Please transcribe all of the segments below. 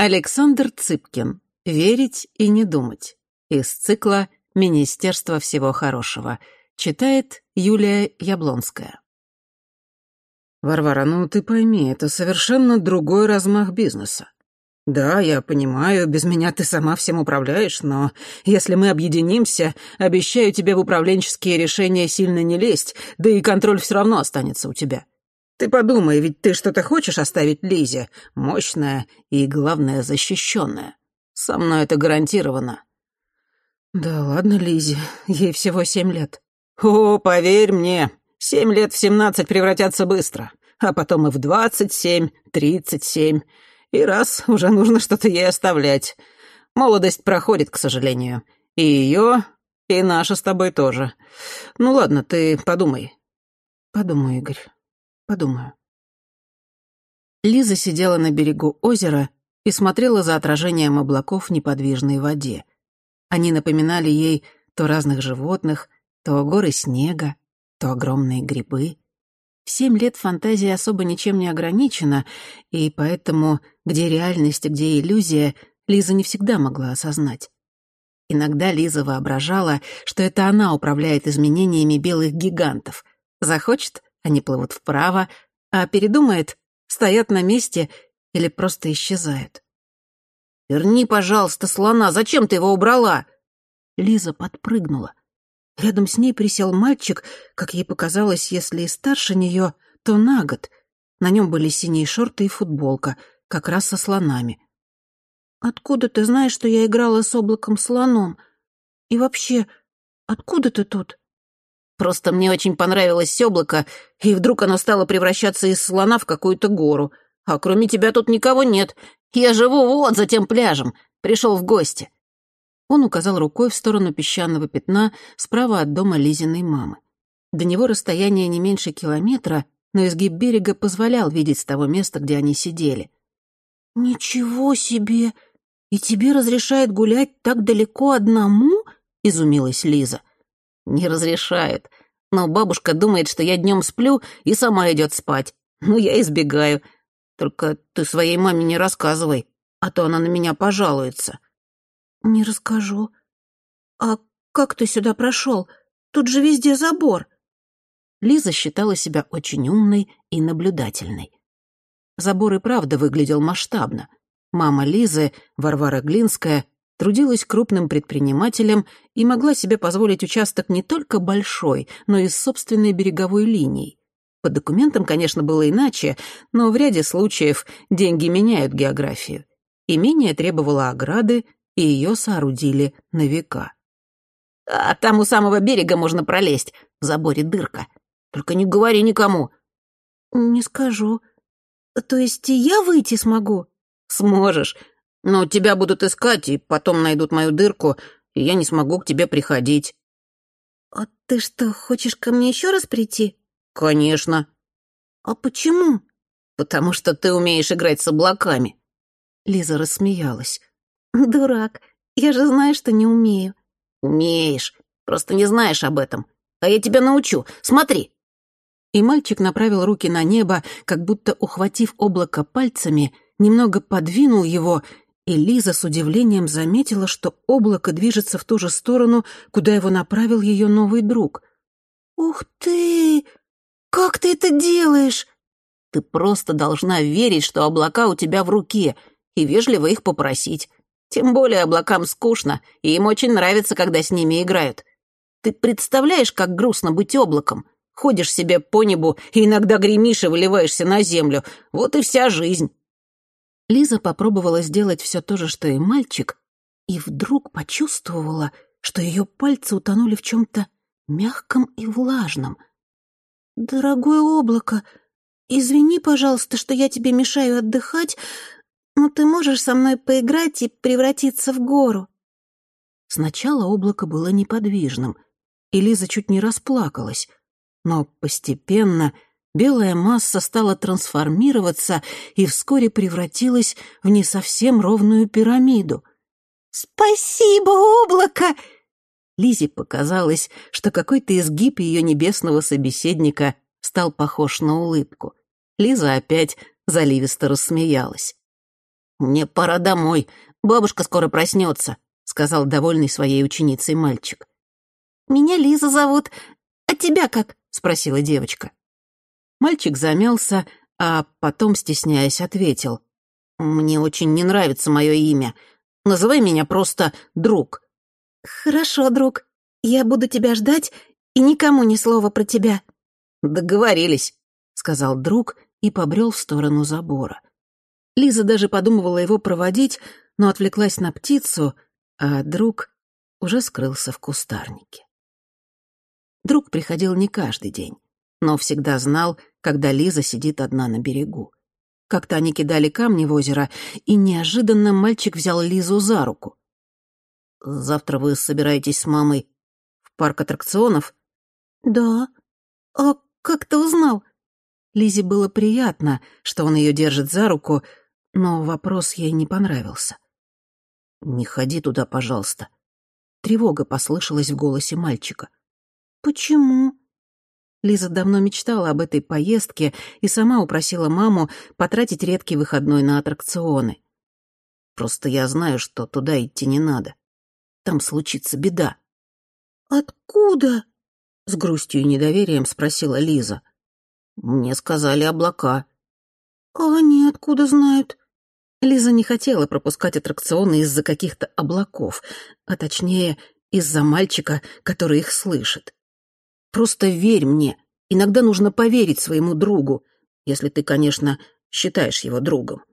Александр Цыпкин. «Верить и не думать». Из цикла «Министерство всего хорошего». Читает Юлия Яблонская. «Варвара, ну ты пойми, это совершенно другой размах бизнеса. Да, я понимаю, без меня ты сама всем управляешь, но если мы объединимся, обещаю тебе в управленческие решения сильно не лезть, да и контроль все равно останется у тебя. Ты подумай, ведь ты что-то хочешь оставить Лизе, мощная и, главное, защищенная. Со мной это гарантировано. Да ладно, Лизе, ей всего семь лет. О, поверь мне, семь лет в семнадцать превратятся быстро, а потом и в двадцать семь, тридцать семь. И раз уже нужно что-то ей оставлять. Молодость проходит, к сожалению. И ее, и наша с тобой тоже. Ну ладно, ты подумай. Подумай, Игорь. Подумаю. Лиза сидела на берегу озера и смотрела за отражением облаков в неподвижной воде. Они напоминали ей то разных животных, то горы снега, то огромные грибы. В семь лет фантазия особо ничем не ограничена, и поэтому, где реальность, а где иллюзия, Лиза не всегда могла осознать. Иногда Лиза воображала, что это она управляет изменениями белых гигантов. Захочет они плывут вправо, а передумает, стоят на месте или просто исчезают. «Верни, пожалуйста, слона, зачем ты его убрала?» Лиза подпрыгнула. Рядом с ней присел мальчик, как ей показалось, если и старше нее, то на год. На нем были синие шорты и футболка, как раз со слонами. «Откуда ты знаешь, что я играла с облаком-слоном? И вообще, откуда ты тут?» Просто мне очень понравилось облако, и вдруг оно стало превращаться из слона в какую-то гору. А кроме тебя тут никого нет. Я живу вот за тем пляжем. Пришел в гости». Он указал рукой в сторону песчаного пятна справа от дома Лизиной мамы. До него расстояние не меньше километра, но изгиб берега позволял видеть с того места, где они сидели. «Ничего себе! И тебе разрешают гулять так далеко одному?» — изумилась Лиза. «Не разрешает. Но бабушка думает, что я днем сплю и сама идет спать. Ну, я избегаю. Только ты своей маме не рассказывай, а то она на меня пожалуется». «Не расскажу. А как ты сюда прошел? Тут же везде забор». Лиза считала себя очень умной и наблюдательной. Забор и правда выглядел масштабно. Мама Лизы, Варвара Глинская, трудилась крупным предпринимателем и могла себе позволить участок не только большой, но и с собственной береговой линией. По документам, конечно, было иначе, но в ряде случаев деньги меняют географию. Имение требовало ограды, и ее соорудили на века. «А там у самого берега можно пролезть, в заборе дырка. Только не говори никому». «Не скажу. То есть и я выйти смогу?» «Сможешь. Но тебя будут искать, и потом найдут мою дырку, и я не смогу к тебе приходить». «А ты что, хочешь ко мне еще раз прийти?» «Конечно». «А почему?» «Потому что ты умеешь играть с облаками». Лиза рассмеялась. «Дурак, я же знаю, что не умею». «Умеешь, просто не знаешь об этом. А я тебя научу. Смотри». И мальчик направил руки на небо, как будто ухватив облако пальцами, немного подвинул его и Лиза с удивлением заметила, что облако движется в ту же сторону, куда его направил ее новый друг. «Ух ты! Как ты это делаешь?» «Ты просто должна верить, что облака у тебя в руке, и вежливо их попросить. Тем более облакам скучно, и им очень нравится, когда с ними играют. Ты представляешь, как грустно быть облаком? Ходишь себе по небу и иногда гремишь и выливаешься на землю. Вот и вся жизнь. Лиза попробовала сделать все то же, что и мальчик, и вдруг почувствовала, что ее пальцы утонули в чем-то мягком и влажном. «Дорогое облако, извини, пожалуйста, что я тебе мешаю отдыхать, но ты можешь со мной поиграть и превратиться в гору». Сначала облако было неподвижным, и Лиза чуть не расплакалась, но постепенно белая масса стала трансформироваться и вскоре превратилась в не совсем ровную пирамиду. «Спасибо, облако!» Лизе показалось, что какой-то изгиб ее небесного собеседника стал похож на улыбку. Лиза опять заливисто рассмеялась. «Мне пора домой. Бабушка скоро проснется», — сказал довольный своей ученицей мальчик. «Меня Лиза зовут. А тебя как?» — спросила девочка. Мальчик замялся, а потом, стесняясь, ответил. «Мне очень не нравится мое имя. Называй меня просто друг». «Хорошо, друг. Я буду тебя ждать, и никому ни слова про тебя». «Договорились», — сказал друг и побрел в сторону забора. Лиза даже подумывала его проводить, но отвлеклась на птицу, а друг уже скрылся в кустарнике. Друг приходил не каждый день, но всегда знал, когда Лиза сидит одна на берегу. Как-то они кидали камни в озеро, и неожиданно мальчик взял Лизу за руку. «Завтра вы собираетесь с мамой в парк аттракционов?» «Да. А как ты узнал?» Лизе было приятно, что он ее держит за руку, но вопрос ей не понравился. «Не ходи туда, пожалуйста». Тревога послышалась в голосе мальчика. «Почему?» Лиза давно мечтала об этой поездке и сама упросила маму потратить редкий выходной на аттракционы. «Просто я знаю, что туда идти не надо. Там случится беда». «Откуда?» — с грустью и недоверием спросила Лиза. «Мне сказали облака». «А они откуда знают?» Лиза не хотела пропускать аттракционы из-за каких-то облаков, а точнее, из-за мальчика, который их слышит. Просто верь мне. Иногда нужно поверить своему другу, если ты, конечно, считаешь его другом.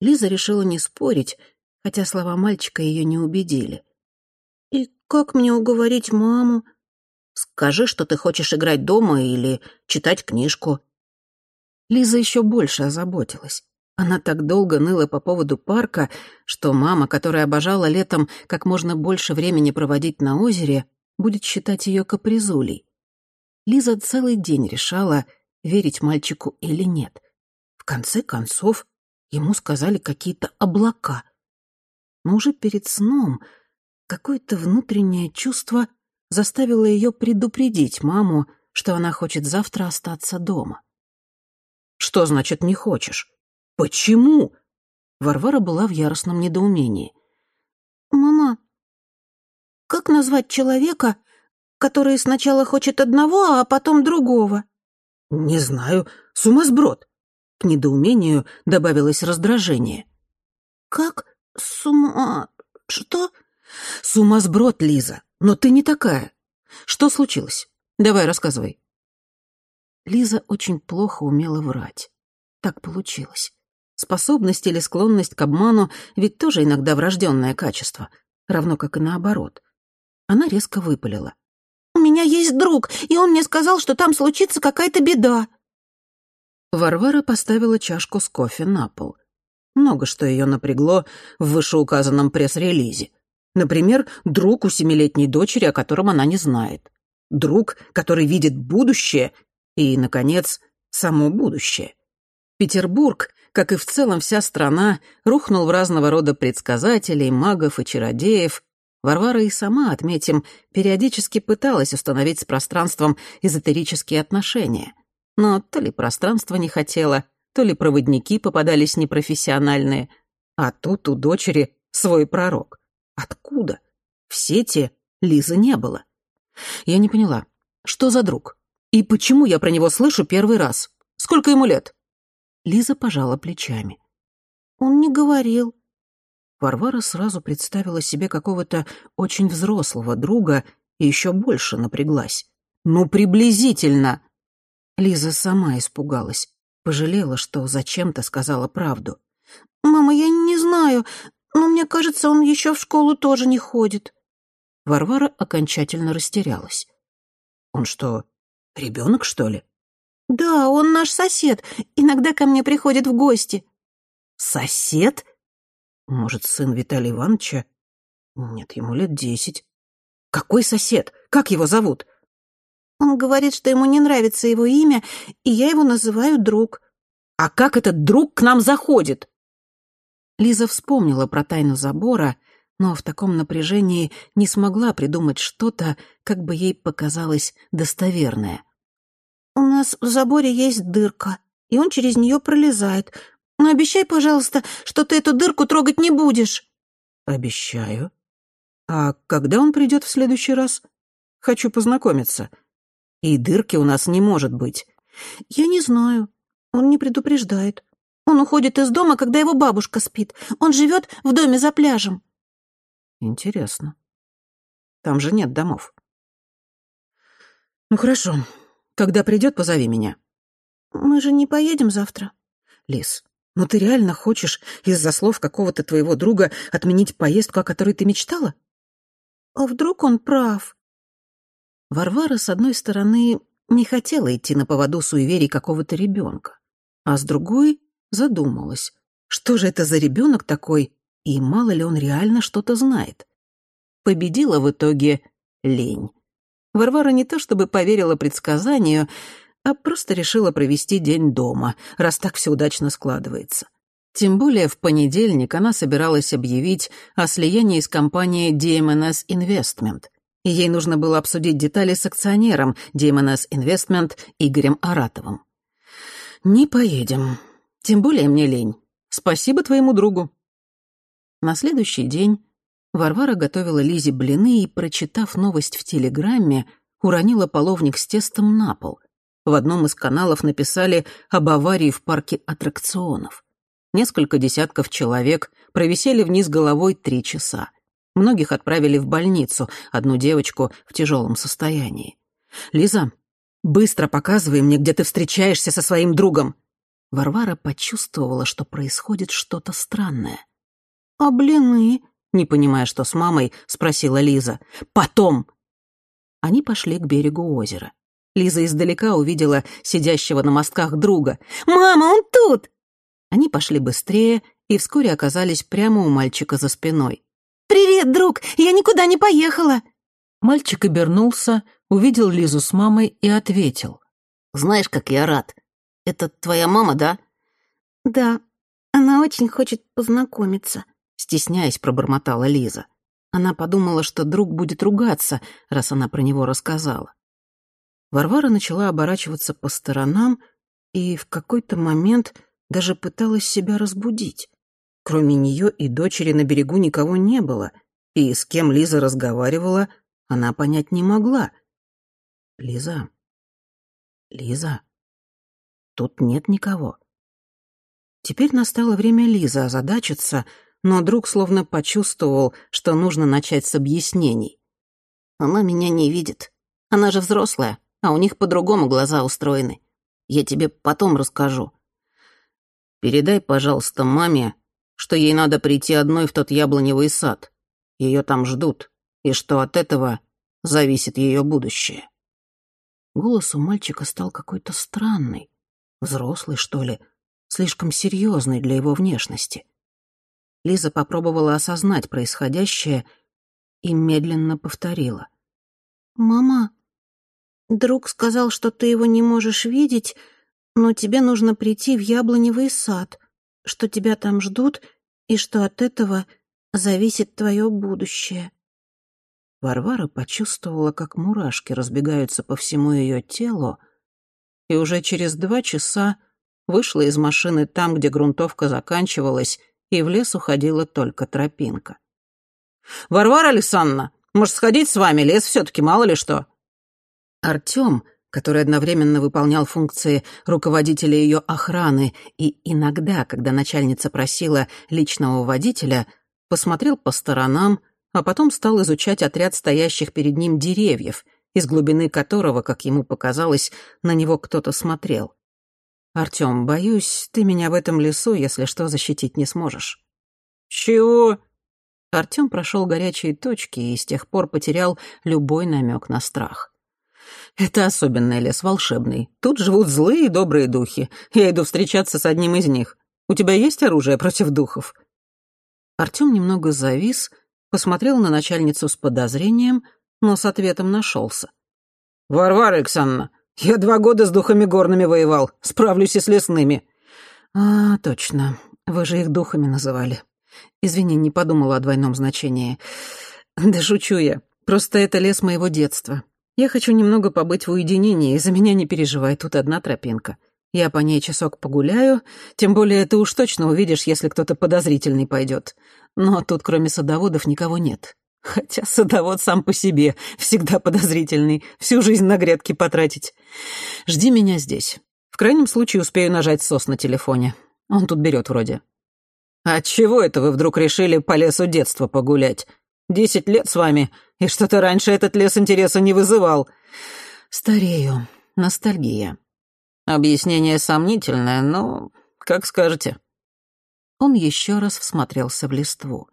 Лиза решила не спорить, хотя слова мальчика ее не убедили. «И как мне уговорить маму?» «Скажи, что ты хочешь играть дома или читать книжку». Лиза еще больше озаботилась. Она так долго ныла по поводу парка, что мама, которая обожала летом как можно больше времени проводить на озере, будет считать ее капризулей. Лиза целый день решала, верить мальчику или нет. В конце концов, ему сказали какие-то облака. Но уже перед сном какое-то внутреннее чувство заставило ее предупредить маму, что она хочет завтра остаться дома. «Что значит не хочешь? Почему?» Варвара была в яростном недоумении. «Мама, как назвать человека, который сначала хочет одного, а потом другого? Не знаю, сумасброд. К недоумению добавилось раздражение. Как сума... что? Сумасброд, Лиза, но ты не такая. Что случилось? Давай, рассказывай. Лиза очень плохо умела врать. Так получилось. Способность или склонность к обману ведь тоже иногда врожденное качество, равно как и наоборот. Она резко выпалила. «У меня есть друг, и он мне сказал, что там случится какая-то беда». Варвара поставила чашку с кофе на пол. Много что ее напрягло в вышеуказанном пресс-релизе. Например, друг у семилетней дочери, о котором она не знает. Друг, который видит будущее и, наконец, само будущее. Петербург, как и в целом вся страна, рухнул в разного рода предсказателей, магов и чародеев, Варвара и сама, отметим, периодически пыталась установить с пространством эзотерические отношения. Но то ли пространство не хотело, то ли проводники попадались непрофессиональные. А тут у дочери свой пророк. Откуда? В сети Лизы не было. Я не поняла, что за друг? И почему я про него слышу первый раз? Сколько ему лет? Лиза пожала плечами. Он не говорил. Варвара сразу представила себе какого-то очень взрослого друга и еще больше напряглась. «Ну, приблизительно!» Лиза сама испугалась, пожалела, что зачем-то сказала правду. «Мама, я не знаю, но мне кажется, он еще в школу тоже не ходит». Варвара окончательно растерялась. «Он что, ребенок, что ли?» «Да, он наш сосед, иногда ко мне приходит в гости». «Сосед?» Может, сын Виталия Ивановича? Нет, ему лет десять. Какой сосед? Как его зовут? Он говорит, что ему не нравится его имя, и я его называю друг. А как этот друг к нам заходит? Лиза вспомнила про тайну забора, но в таком напряжении не смогла придумать что-то, как бы ей показалось достоверное. «У нас в заборе есть дырка, и он через нее пролезает. Но обещай, пожалуйста, что ты эту дырку трогать не будешь». «Обещаю. А когда он придет в следующий раз? Хочу познакомиться. И дырки у нас не может быть». «Я не знаю. Он не предупреждает. Он уходит из дома, когда его бабушка спит. Он живет в доме за пляжем». «Интересно. Там же нет домов». «Ну хорошо. Когда придет, позови меня». «Мы же не поедем завтра». «Лис, ну ты реально хочешь из-за слов какого-то твоего друга отменить поездку, о которой ты мечтала?» «А вдруг он прав?» Варвара, с одной стороны, не хотела идти на поводу суеверий какого-то ребенка, а с другой задумалась, что же это за ребенок такой, и мало ли он реально что-то знает. Победила в итоге лень. Варвара не то чтобы поверила предсказанию, а просто решила провести день дома, раз так все удачно складывается. Тем более в понедельник она собиралась объявить о слиянии с компанией DMNS Investment, и ей нужно было обсудить детали с акционером DMNS Investment Игорем Аратовым. «Не поедем. Тем более мне лень. Спасибо твоему другу». На следующий день Варвара готовила Лизе блины и, прочитав новость в телеграмме, уронила половник с тестом на пол. В одном из каналов написали об аварии в парке аттракционов. Несколько десятков человек провисели вниз головой три часа. Многих отправили в больницу, одну девочку в тяжелом состоянии. «Лиза, быстро показывай мне, где ты встречаешься со своим другом!» Варвара почувствовала, что происходит что-то странное. «А блины?» не понимая, что с мамой, спросила Лиза. «Потом!» Они пошли к берегу озера. Лиза издалека увидела сидящего на мостках друга. «Мама, он тут!» Они пошли быстрее и вскоре оказались прямо у мальчика за спиной. «Привет, друг! Я никуда не поехала!» Мальчик обернулся, увидел Лизу с мамой и ответил. «Знаешь, как я рад. Это твоя мама, да?» «Да, она очень хочет познакомиться», стесняясь, пробормотала Лиза. Она подумала, что друг будет ругаться, раз она про него рассказала. Варвара начала оборачиваться по сторонам и в какой-то момент даже пыталась себя разбудить. Кроме нее и дочери на берегу никого не было, и с кем Лиза разговаривала, она понять не могла. «Лиза, Лиза, тут нет никого». Теперь настало время Лизы озадачиться — но друг словно почувствовал, что нужно начать с объяснений. «Она меня не видит. Она же взрослая, а у них по-другому глаза устроены. Я тебе потом расскажу. Передай, пожалуйста, маме, что ей надо прийти одной в тот яблоневый сад. Ее там ждут, и что от этого зависит ее будущее». Голос у мальчика стал какой-то странный, взрослый, что ли, слишком серьезный для его внешности. Лиза попробовала осознать происходящее и медленно повторила. «Мама, друг сказал, что ты его не можешь видеть, но тебе нужно прийти в яблоневый сад, что тебя там ждут и что от этого зависит твое будущее». Варвара почувствовала, как мурашки разбегаются по всему ее телу, и уже через два часа вышла из машины там, где грунтовка заканчивалась, и в лес уходила только тропинка. «Варвара Александровна, может, сходить с вами? Лес все-таки мало ли что». Артем, который одновременно выполнял функции руководителя ее охраны и иногда, когда начальница просила личного водителя, посмотрел по сторонам, а потом стал изучать отряд стоящих перед ним деревьев, из глубины которого, как ему показалось, на него кто-то смотрел. «Артём, боюсь, ты меня в этом лесу, если что, защитить не сможешь». «Чего?» Артём прошёл горячие точки и с тех пор потерял любой намёк на страх. «Это особенный лес, волшебный. Тут живут злые и добрые духи. Я иду встречаться с одним из них. У тебя есть оружие против духов?» Артём немного завис, посмотрел на начальницу с подозрением, но с ответом нашёлся. «Варвара Александровна, я два года с духами горными воевал, справлюсь и с лесными». «А, точно. Вы же их духами называли. Извини, не подумала о двойном значении. Да шучу я. Просто это лес моего детства. Я хочу немного побыть в уединении, за меня не переживай, тут одна тропинка. Я по ней часок погуляю, тем более ты уж точно увидишь, если кто-то подозрительный пойдет. Но тут кроме садоводов никого нет. Хотя садовод сам по себе всегда подозрительный, всю жизнь на грядки потратить. Жди меня здесь. В крайнем случае успею нажать сос на телефоне. Он тут берет вроде. «А чего это вы вдруг решили по лесу детства погулять? Десять лет с вами, и что-то раньше этот лес интереса не вызывал». «Старею. Ностальгия». Объяснение сомнительное, но как скажете. Он еще раз всмотрелся в листву.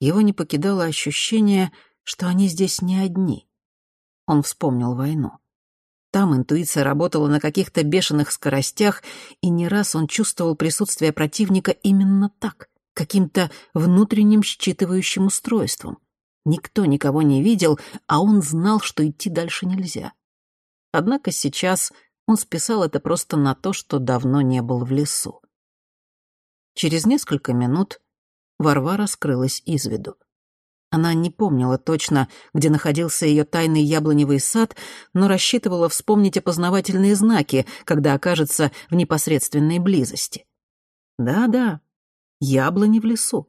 Его не покидало ощущение, что они здесь не одни. Он вспомнил войну. Там интуиция работала на каких-то бешеных скоростях, и не раз он чувствовал присутствие противника именно так, каким-то внутренним считывающим устройством. Никто никого не видел, а он знал, что идти дальше нельзя. Однако сейчас он списал это просто на то, что давно не был в лесу. Через несколько минут Варвара скрылась из виду. Она не помнила точно, где находился ее тайный яблоневый сад, но рассчитывала вспомнить опознавательные знаки, когда окажется в непосредственной близости. Да-да, яблони в лесу.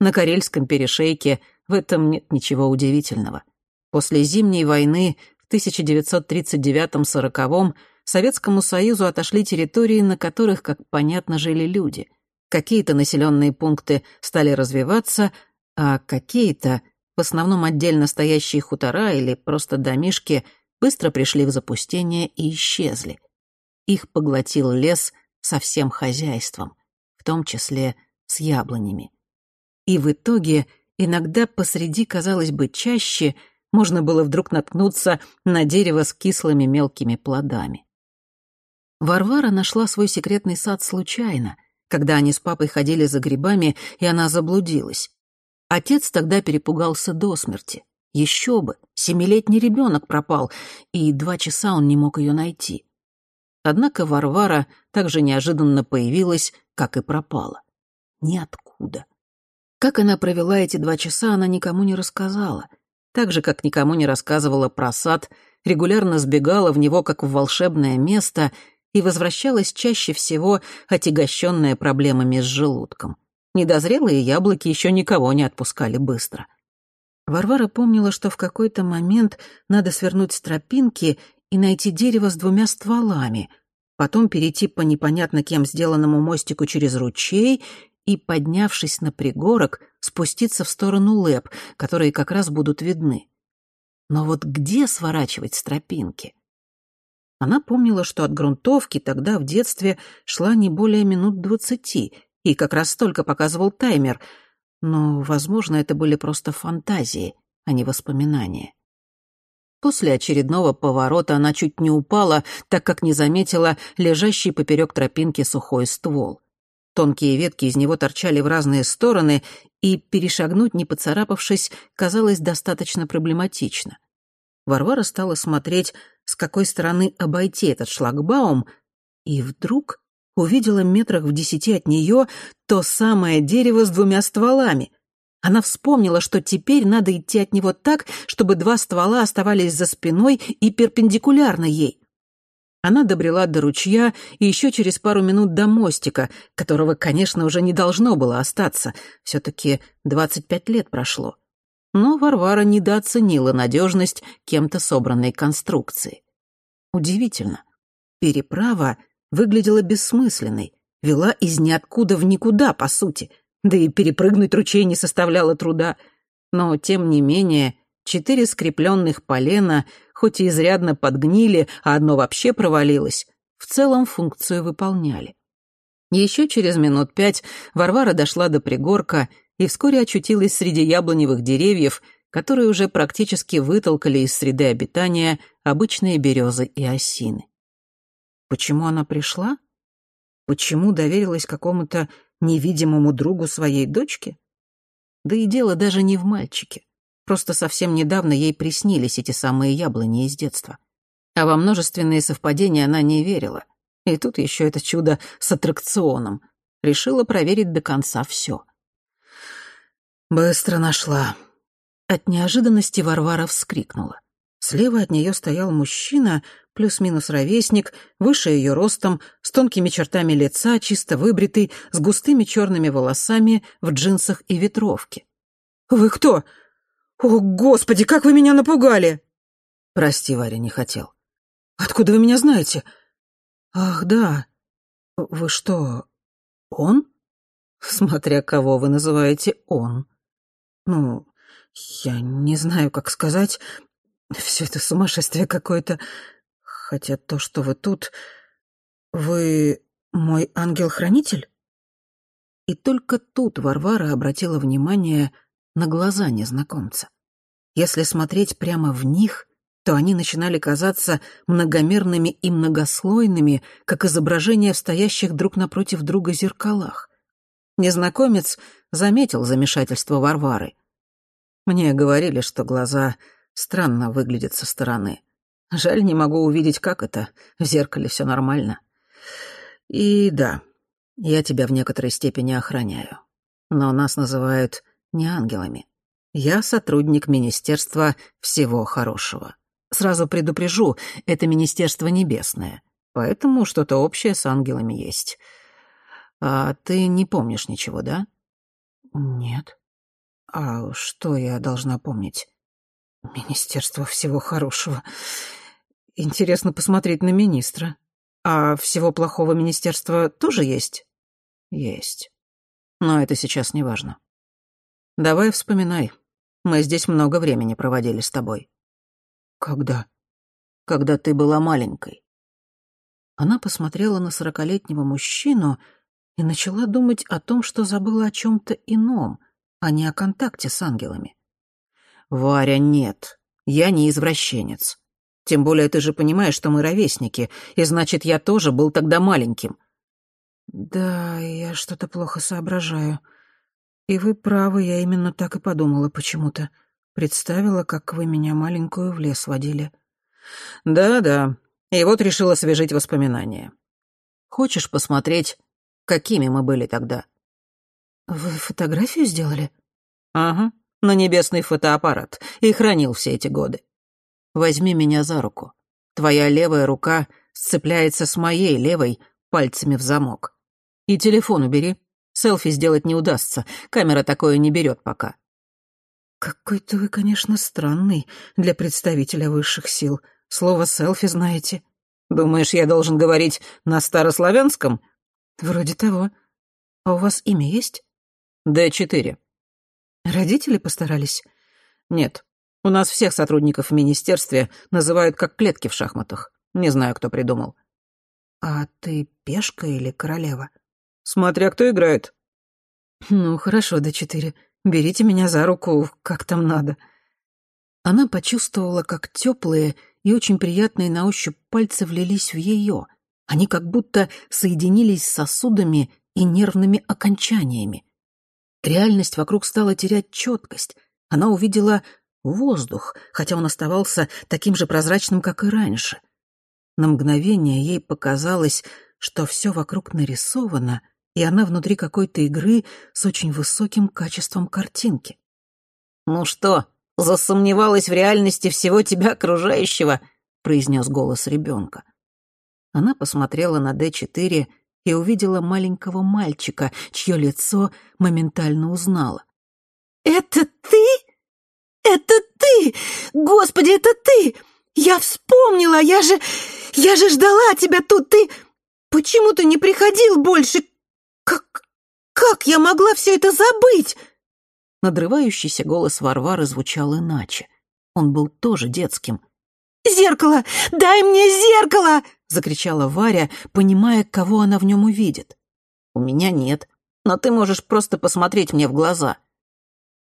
На Карельском перешейке в этом нет ничего удивительного. После Зимней войны в 1939-40 Советскому Союзу отошли территории, на которых, как понятно, жили люди. Какие-то населенные пункты стали развиваться, а какие-то, в основном отдельно стоящие хутора или просто домишки, быстро пришли в запустение и исчезли. Их поглотил лес со всем хозяйством, в том числе с яблонями. И в итоге иногда посреди, казалось бы, чаще можно было вдруг наткнуться на дерево с кислыми мелкими плодами. Варвара нашла свой секретный сад случайно, когда они с папой ходили за грибами, и она заблудилась. Отец тогда перепугался до смерти. Еще бы, семилетний ребенок пропал, и два часа он не мог ее найти. Однако Варвара также неожиданно появилась, как и пропала. Ниоткуда. Как она провела эти два часа, она никому не рассказала. Так же, как никому не рассказывала про сад, регулярно сбегала в него, как в волшебное место, и возвращалась чаще всего, отягощенная проблемами с желудком. Недозрелые яблоки еще никого не отпускали быстро. Варвара помнила, что в какой-то момент надо свернуть с тропинки и найти дерево с двумя стволами, потом перейти по непонятно кем сделанному мостику через ручей и, поднявшись на пригорок, спуститься в сторону лэп, которые как раз будут видны. Но вот где сворачивать с тропинки? Она помнила, что от грунтовки тогда в детстве шла не более минут двадцати, и как раз столько показывал таймер. Но, возможно, это были просто фантазии, а не воспоминания. После очередного поворота она чуть не упала, так как не заметила лежащий поперек тропинки сухой ствол. Тонкие ветки из него торчали в разные стороны, и перешагнуть, не поцарапавшись, казалось достаточно проблематично. Варвара стала смотреть, с какой стороны обойти этот шлагбаум, и вдруг увидела метрах в десяти от нее то самое дерево с двумя стволами. Она вспомнила, что теперь надо идти от него так, чтобы два ствола оставались за спиной и перпендикулярно ей. Она добрела до ручья и еще через пару минут до мостика, которого, конечно, уже не должно было остаться. Все-таки двадцать пять лет прошло. Но Варвара недооценила надежность кем-то собранной конструкции. Удивительно. Переправа выглядела бессмысленной, вела из ниоткуда в никуда, по сути, да и перепрыгнуть ручей не составляло труда. Но, тем не менее, четыре скрепленных полена, хоть и изрядно подгнили, а одно вообще провалилось, в целом функцию выполняли. Еще через минут пять Варвара дошла до пригорка и вскоре очутилась среди яблоневых деревьев, которые уже практически вытолкали из среды обитания обычные березы и осины. Почему она пришла? Почему доверилась какому-то невидимому другу своей дочки? Да и дело даже не в мальчике. Просто совсем недавно ей приснились эти самые яблони из детства. А во множественные совпадения она не верила. И тут еще это чудо с аттракционом. Решила проверить до конца все. Быстро нашла. От неожиданности Варвара вскрикнула. Слева от нее стоял мужчина, плюс-минус ровесник, выше ее ростом, с тонкими чертами лица, чисто выбритый, с густыми черными волосами, в джинсах и ветровке. «Вы кто? О, Господи, как вы меня напугали!» «Прости, Варя, не хотел». «Откуда вы меня знаете?» «Ах, да. Вы что, он?» «Смотря кого вы называете «он». Ну, я не знаю, как сказать. Все это сумасшествие какое-то. Хотя то, что вы тут... Вы мой ангел-хранитель? И только тут Варвара обратила внимание на глаза незнакомца. Если смотреть прямо в них, то они начинали казаться многомерными и многослойными, как изображения в стоящих друг напротив друга зеркалах. Незнакомец заметил замешательство Варвары. Мне говорили, что глаза странно выглядят со стороны. Жаль, не могу увидеть, как это. В зеркале все нормально. И да, я тебя в некоторой степени охраняю. Но нас называют не ангелами. Я сотрудник Министерства всего хорошего. Сразу предупрежу, это Министерство Небесное, поэтому что-то общее с ангелами есть. А ты не помнишь ничего, да? Нет. А что я должна помнить? Министерство всего хорошего. Интересно посмотреть на министра. А всего плохого министерства тоже есть? Есть. Но это сейчас не важно. Давай вспоминай. Мы здесь много времени проводили с тобой. Когда? Когда ты была маленькой. Она посмотрела на сорокалетнего мужчину и начала думать о том, что забыла о чем-то ином — а не о контакте с ангелами. «Варя, нет, я не извращенец. Тем более ты же понимаешь, что мы ровесники, и значит, я тоже был тогда маленьким». «Да, я что-то плохо соображаю. И вы правы, я именно так и подумала почему-то. Представила, как вы меня маленькую в лес водили». «Да-да, и вот решил освежить воспоминания. Хочешь посмотреть, какими мы были тогда?» «Вы фотографию сделали?» «Ага, на небесный фотоаппарат, и хранил все эти годы. Возьми меня за руку. Твоя левая рука сцепляется с моей левой пальцами в замок. И телефон убери. Селфи сделать не удастся, камера такое не берет пока». «Какой-то вы, конечно, странный для представителя высших сил. Слово «селфи» знаете». Думаешь, я должен говорить на старославянском?» «Вроде того. А у вас имя есть?» Д-4. Родители постарались? Нет. У нас всех сотрудников в министерстве называют как клетки в шахматах. Не знаю, кто придумал. А ты пешка или королева? Смотря кто играет. Ну, хорошо, Д-4. Берите меня за руку, как там надо. Она почувствовала, как теплые и очень приятные на ощупь пальцы влились в ее. Они как будто соединились с сосудами и нервными окончаниями. Реальность вокруг стала терять четкость. Она увидела воздух, хотя он оставался таким же прозрачным, как и раньше. На мгновение ей показалось, что все вокруг нарисовано, и она внутри какой-то игры с очень высоким качеством картинки. «Ну что, засомневалась в реальности всего тебя окружающего?» — произнес голос ребенка. Она посмотрела на Д-4 и увидела маленького мальчика, чье лицо моментально узнала. «Это ты? Это ты! Господи, это ты! Я вспомнила, я же... Я же ждала тебя тут, ты... Почему ты не приходил больше? Как... Как я могла все это забыть?» Надрывающийся голос Варвары звучал иначе. Он был тоже детским. «Зеркало! Дай мне зеркало!» закричала Варя, понимая, кого она в нем увидит. «У меня нет, но ты можешь просто посмотреть мне в глаза».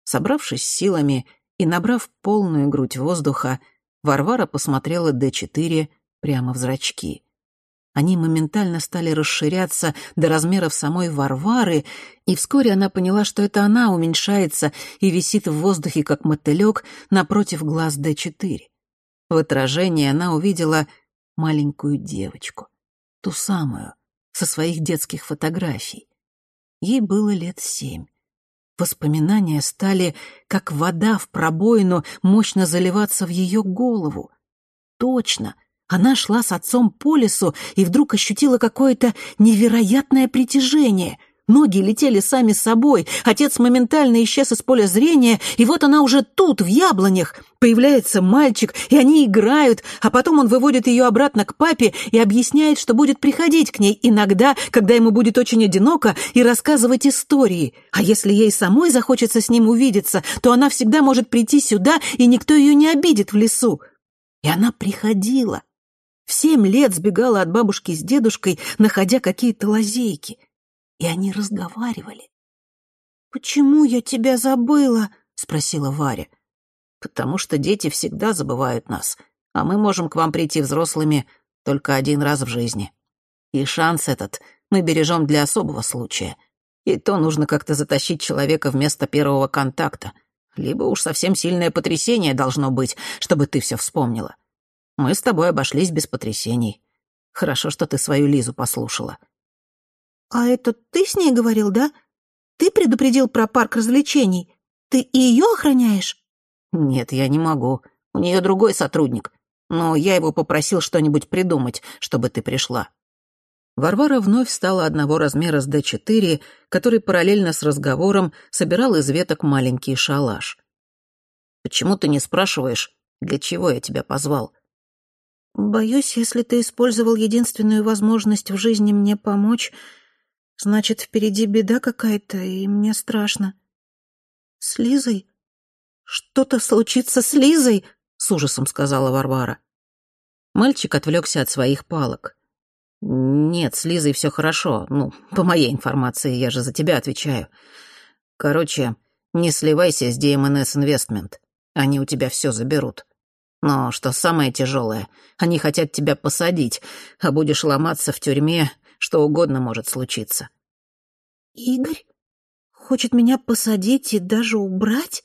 Собравшись силами и набрав полную грудь воздуха, Варвара посмотрела Д-4 прямо в зрачки. Они моментально стали расширяться до размеров самой Варвары, и вскоре она поняла, что это она уменьшается и висит в воздухе, как мотылек, напротив глаз Д-4. В отражении она увидела маленькую девочку, ту самую, со своих детских фотографий. Ей было лет семь. Воспоминания стали, как вода в пробоину, мощно заливаться в ее голову. Точно, Она шла с отцом по лесу и вдруг ощутила какое-то невероятное притяжение. Ноги летели сами собой, отец моментально исчез из поля зрения, и вот она уже тут, в яблонях. Появляется мальчик, и они играют, а потом он выводит ее обратно к папе и объясняет, что будет приходить к ней иногда, когда ему будет очень одиноко, и рассказывать истории. А если ей самой захочется с ним увидеться, то она всегда может прийти сюда, и никто ее не обидит в лесу. И она приходила. В семь лет сбегала от бабушки с дедушкой, находя какие-то лазейки — и они разговаривали. «Почему я тебя забыла?» — спросила Варя. «Потому что дети всегда забывают нас, а мы можем к вам прийти взрослыми только один раз в жизни. И шанс этот мы бережем для особого случая. И то нужно как-то затащить человека вместо первого контакта. Либо уж совсем сильное потрясение должно быть, чтобы ты все вспомнила. Мы с тобой обошлись без потрясений. Хорошо, что ты свою Лизу послушала. «А это ты с ней говорил, да? Ты предупредил про парк развлечений? Ты и ее охраняешь?» «Нет, я не могу. У нее другой сотрудник. Но я его попросил что-нибудь придумать, чтобы ты пришла». Варвара вновь стала одного размера с Д4, который параллельно с разговором собирал из веток маленький шалаш. «Почему ты не спрашиваешь, для чего я тебя позвал?» «Боюсь, если ты использовал единственную возможность в жизни мне помочь, Значит, впереди беда какая-то, и мне страшно. С Лизой? Что-то случится с Лизой? С ужасом сказала Варвара. Мальчик отвлекся от своих палок. «Нет, с Лизой все хорошо. Ну, по моей информации, я же за тебя отвечаю. Короче, не сливайся с DMNS Investment. Они у тебя все заберут. Но что самое тяжелое, они хотят тебя посадить, а будешь ломаться в тюрьме, что угодно может случиться. «Игорь? Хочет меня посадить и даже убрать?»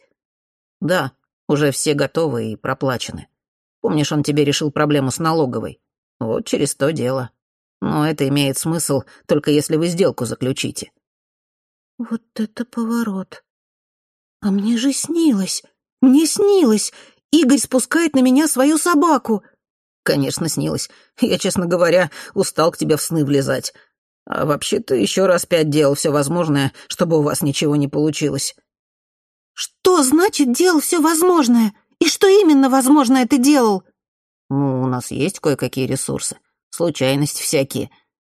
«Да, уже все готовы и проплачены. Помнишь, он тебе решил проблему с налоговой? Вот через то дело. Но это имеет смысл, только если вы сделку заключите». «Вот это поворот. А мне же снилось. Мне снилось. Игорь спускает на меня свою собаку». «Конечно, снилось. Я, честно говоря, устал к тебе в сны влезать. А вообще-то еще раз пять делал все возможное, чтобы у вас ничего не получилось». «Что значит делал все возможное? И что именно возможное ты делал?» «Ну, у нас есть кое-какие ресурсы. Случайности всякие.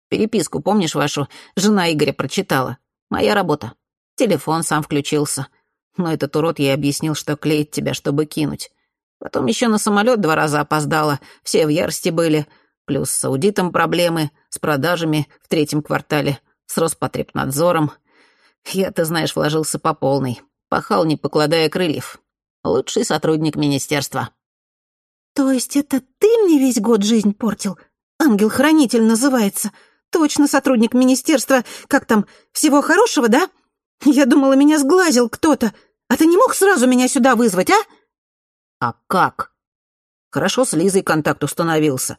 Переписку, помнишь вашу, жена Игоря прочитала. Моя работа. Телефон сам включился. Но этот урод ей объяснил, что клеит тебя, чтобы кинуть. Потом еще на самолет два раза опоздала, все в ярости были. Плюс с аудитом проблемы, с продажами в третьем квартале, с Роспотребнадзором. Я, ты знаешь, вложился по полной. Пахал, не покладая крыльев. Лучший сотрудник министерства. То есть это ты мне весь год жизнь портил? Ангел-хранитель называется. Точно сотрудник министерства. Как там, всего хорошего, да? Я думала, меня сглазил кто-то. А ты не мог сразу меня сюда вызвать, а? А как? Хорошо с Лизой контакт установился.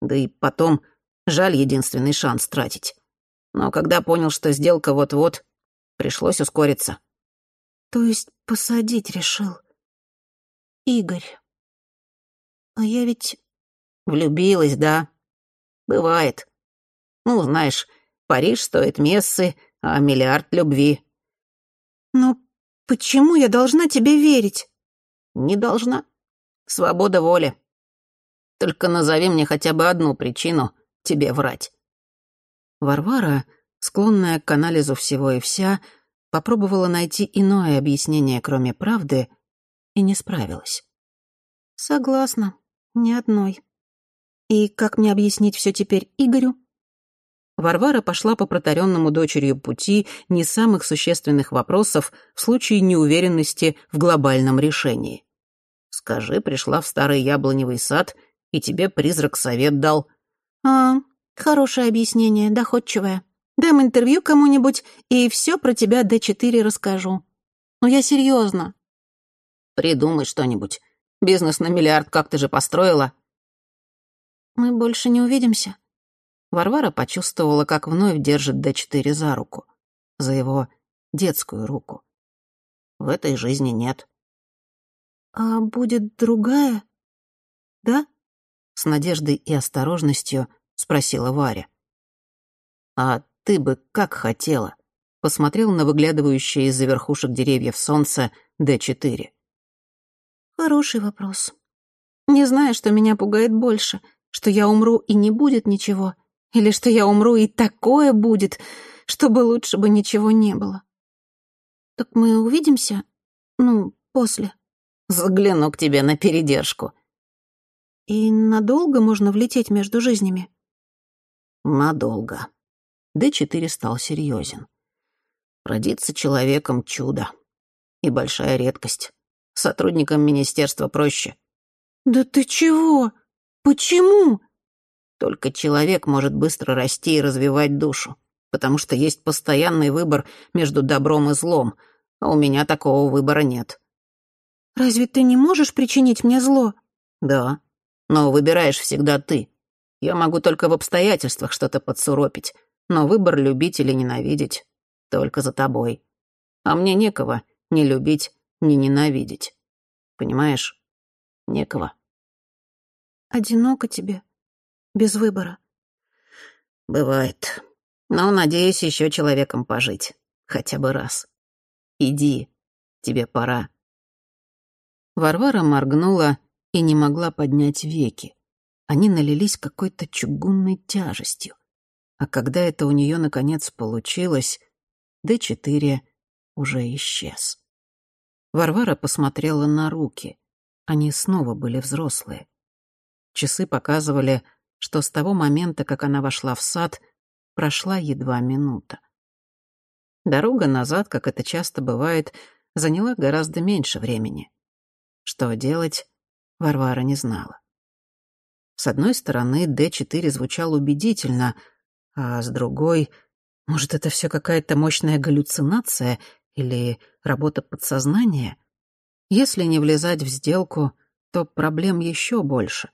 Да и потом, жаль единственный шанс тратить. Но когда понял, что сделка вот-вот, пришлось ускориться. То есть посадить решил? Игорь. А я ведь... Влюбилась, да? Бывает. Ну, знаешь, Париж стоит мессы, а миллиард любви. Но почему я должна тебе верить? Не должна. Свобода воли. Только назови мне хотя бы одну причину тебе врать. Варвара, склонная к анализу всего и вся, попробовала найти иное объяснение, кроме правды, и не справилась. Согласна, ни одной. И как мне объяснить все теперь Игорю? Варвара пошла по протаренному дочерью пути не самых существенных вопросов в случае неуверенности в глобальном решении. Скажи, пришла в старый яблоневый сад, и тебе призрак совет дал. А, хорошее объяснение, доходчивое. Дам интервью кому-нибудь, и все про тебя Д4 расскажу. Но я серьезно. Придумай что-нибудь. Бизнес на миллиард как ты же построила? Мы больше не увидимся. Варвара почувствовала, как вновь держит Д4 за руку. За его детскую руку. В этой жизни нет. «А будет другая? Да?» С надеждой и осторожностью спросила Варя. «А ты бы как хотела?» Посмотрел на выглядывающее из-за верхушек деревьев солнце Д-4. Хороший вопрос. Не знаю, что меня пугает больше, что я умру и не будет ничего, или что я умру и такое будет, чтобы лучше бы ничего не было. Так мы увидимся? Ну, после. Загляну к тебе на передержку. И надолго можно влететь между жизнями? Надолго. Д-4 стал серьезен. Родиться человеком — чудо. И большая редкость. Сотрудникам министерства проще. «Да ты чего? Почему?» Только человек может быстро расти и развивать душу потому что есть постоянный выбор между добром и злом, а у меня такого выбора нет». «Разве ты не можешь причинить мне зло?» «Да, но выбираешь всегда ты. Я могу только в обстоятельствах что-то подсуропить, но выбор любить или ненавидеть только за тобой. А мне некого ни любить, ни ненавидеть. Понимаешь? Некого». «Одиноко тебе, без выбора». «Бывает. Но надеюсь еще человеком пожить. Хотя бы раз. Иди, тебе пора». Варвара моргнула и не могла поднять веки. Они налились какой-то чугунной тяжестью. А когда это у нее наконец получилось, Д-4 уже исчез. Варвара посмотрела на руки. Они снова были взрослые. Часы показывали, что с того момента, как она вошла в сад, прошла едва минута. Дорога назад, как это часто бывает, заняла гораздо меньше времени. Что делать, Варвара не знала. С одной стороны, Д-4 звучал убедительно, а с другой, может, это все какая-то мощная галлюцинация или работа подсознания? Если не влезать в сделку, то проблем еще больше.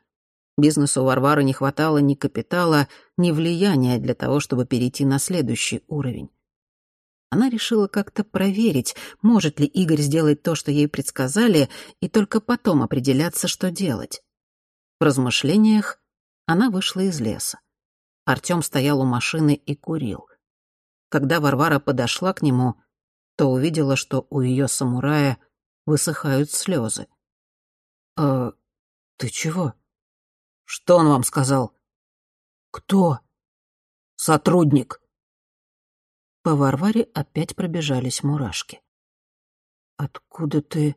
Бизнесу Варвары не хватало ни капитала, ни влияния для того, чтобы перейти на следующий уровень. Она решила как-то проверить, может ли Игорь сделать то, что ей предсказали, и только потом определяться, что делать. В размышлениях она вышла из леса. Артём стоял у машины и курил. Когда Варвара подошла к нему, то увидела, что у её самурая высыхают слезы. «Э, ты чего?» «Что он вам сказал?» «Кто?» «Сотрудник». По Варваре опять пробежались мурашки. «Откуда ты...»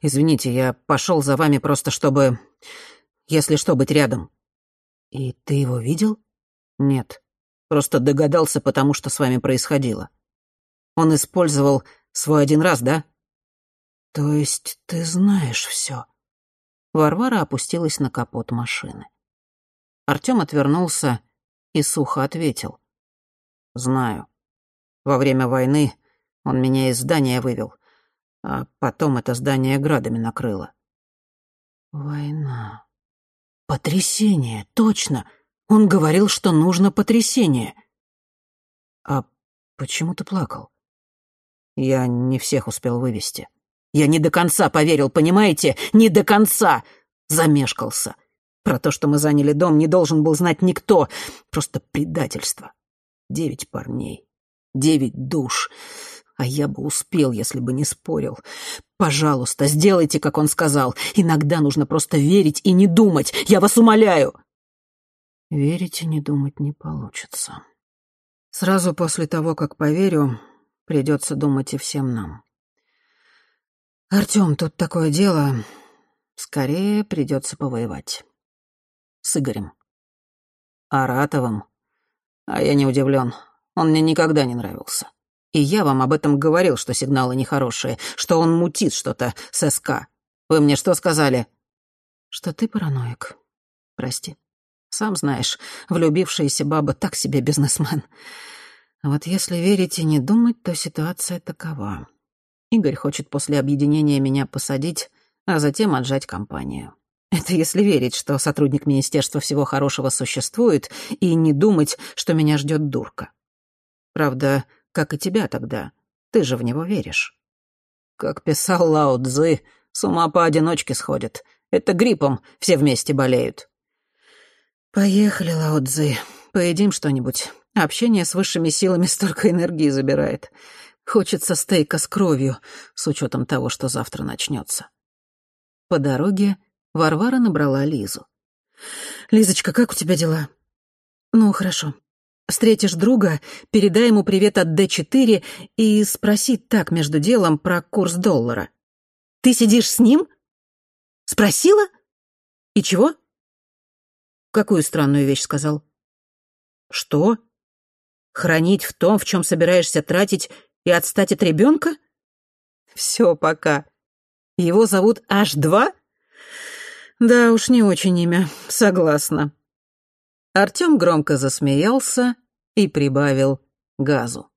«Извините, я пошел за вами просто чтобы... Если что, быть рядом». «И ты его видел?» «Нет. Просто догадался, потому что с вами происходило. Он использовал свой один раз, да?» «То есть ты знаешь все? Варвара опустилась на капот машины. Артём отвернулся и сухо ответил. «Знаю. Во время войны он меня из здания вывел, а потом это здание градами накрыло». «Война. Потрясение, точно. Он говорил, что нужно потрясение». «А почему ты плакал?» «Я не всех успел вывести». Я не до конца поверил, понимаете? Не до конца! Замешкался. Про то, что мы заняли дом, не должен был знать никто. Просто предательство. Девять парней. Девять душ. А я бы успел, если бы не спорил. Пожалуйста, сделайте, как он сказал. Иногда нужно просто верить и не думать. Я вас умоляю. Верить и не думать не получится. Сразу после того, как поверю, придется думать и всем нам. «Артём, тут такое дело. Скорее придётся повоевать. С Игорем. Аратовым. А я не удивлен. Он мне никогда не нравился. И я вам об этом говорил, что сигналы нехорошие, что он мутит что-то с СК. Вы мне что сказали?» «Что ты параноик. Прости. Сам знаешь, влюбившаяся баба так себе бизнесмен. Вот если верить и не думать, то ситуация такова. Игорь хочет после объединения меня посадить, а затем отжать компанию. Это если верить, что сотрудник Министерства всего хорошего существует, и не думать, что меня ждет дурка. Правда, как и тебя тогда. Ты же в него веришь. Как писал Лао Цзы, с ума поодиночке сходят. Это гриппом все вместе болеют. «Поехали, Лао-Цзы, поедим что-нибудь. Общение с высшими силами столько энергии забирает. Хочется стейка с кровью, с учетом того, что завтра начнется. По дороге Варвара набрала Лизу. «Лизочка, как у тебя дела?» «Ну, хорошо. Встретишь друга, передай ему привет от Д4 и спроси так между делом про курс доллара. Ты сидишь с ним? Спросила? И чего? Какую странную вещь сказал? Что? Хранить в том, в чем собираешься тратить, и отстать от ребенка? Все, пока. Его зовут H2? Да уж, не очень имя, согласна. Артём громко засмеялся и прибавил газу.